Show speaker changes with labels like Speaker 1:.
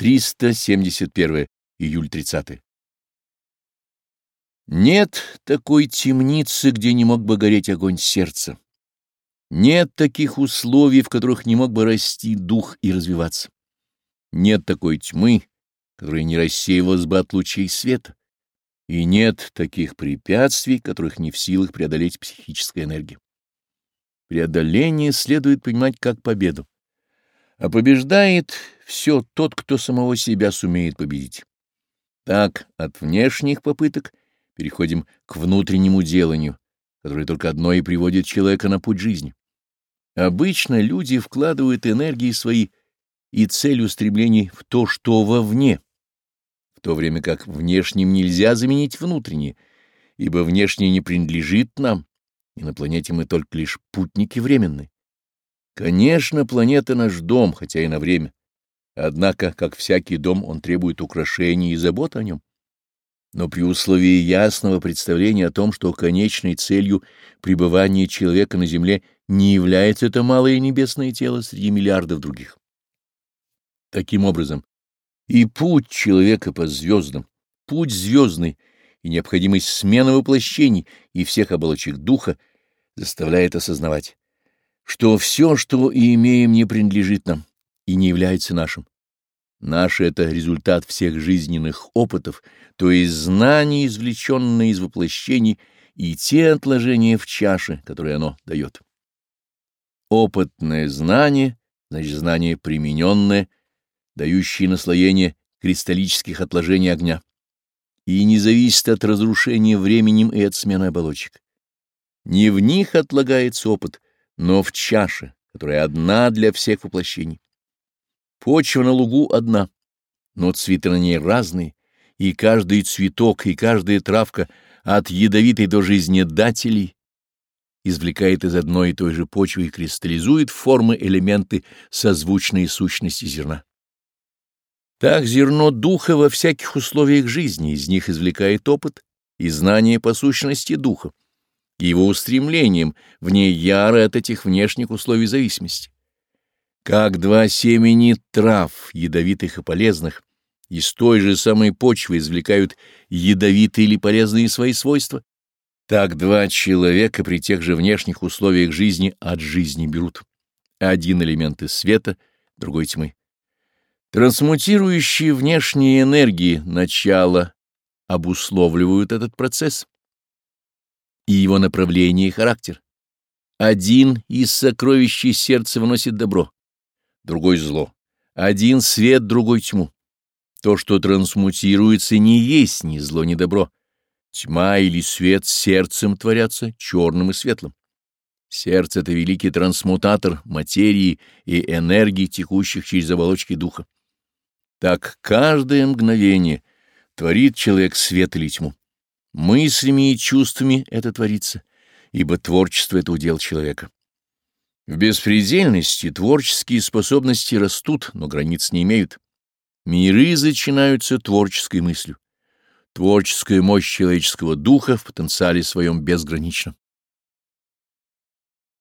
Speaker 1: 371 июль 30. -е. Нет такой темницы, где не мог бы гореть огонь сердца. Нет таких условий, в которых не мог бы расти дух и развиваться. Нет такой тьмы, которая не рассеивалась бы от лучей света. И нет таких препятствий, которых не в силах преодолеть психическая энергия. Преодоление следует понимать как победу а побеждает все тот, кто самого себя сумеет победить. Так, от внешних попыток переходим к внутреннему деланию, которое только одно и приводит человека на путь жизни. Обычно люди вкладывают энергии свои и цель устремлений в то, что вовне, в то время как внешним нельзя заменить внутреннее, ибо внешнее не принадлежит нам, и на планете мы только лишь путники временные. Конечно, планета наш дом, хотя и на время. Однако, как всякий дом, он требует украшений и забот о нем. Но при условии ясного представления о том, что конечной целью пребывания человека на Земле не является это малое небесное тело среди миллиардов других. Таким образом, и путь человека по звездам, путь звездный, и необходимость смены воплощений и всех оболочек духа заставляет осознавать что все, что имеем, не принадлежит нам и не является нашим. Наше — это результат всех жизненных опытов, то есть знаний, извлеченные из воплощений, и те отложения в чаше, которые оно дает. Опытное знание, значит, знание примененное, дающее наслоение кристаллических отложений огня, и не зависит от разрушения временем и от смены оболочек. Не в них отлагается опыт — но в чаше, которая одна для всех воплощений. Почва на лугу одна, но цветы на ней разные, и каждый цветок, и каждая травка от ядовитой до жизнедателей извлекает из одной и той же почвы и кристаллизует формы элементы созвучные сущности зерна. Так зерно духа во всяких условиях жизни из них извлекает опыт и знание по сущности духа его устремлением, вне яро от этих внешних условий зависимости. Как два семени трав, ядовитых и полезных, из той же самой почвы извлекают ядовитые или полезные свои свойства, так два человека при тех же внешних условиях жизни от жизни берут. Один элемент из света, другой тьмы. Трансмутирующие внешние энергии начало обусловливают этот процесс и его направление и характер. Один из сокровищ сердца вносит добро, другой — зло. Один — свет, другой — тьму. То, что трансмутируется, не есть ни зло, ни добро. Тьма или свет сердцем творятся, черным и светлым. Сердце — это великий трансмутатор материи и энергии, текущих через оболочки духа. Так каждое мгновение творит человек свет или тьму мыслями и чувствами это творится, ибо творчество — это удел человека. В беспредельности творческие способности растут, но границ не имеют. Миры зачинаются творческой мыслью. Творческая мощь человеческого духа в потенциале своем безгранична.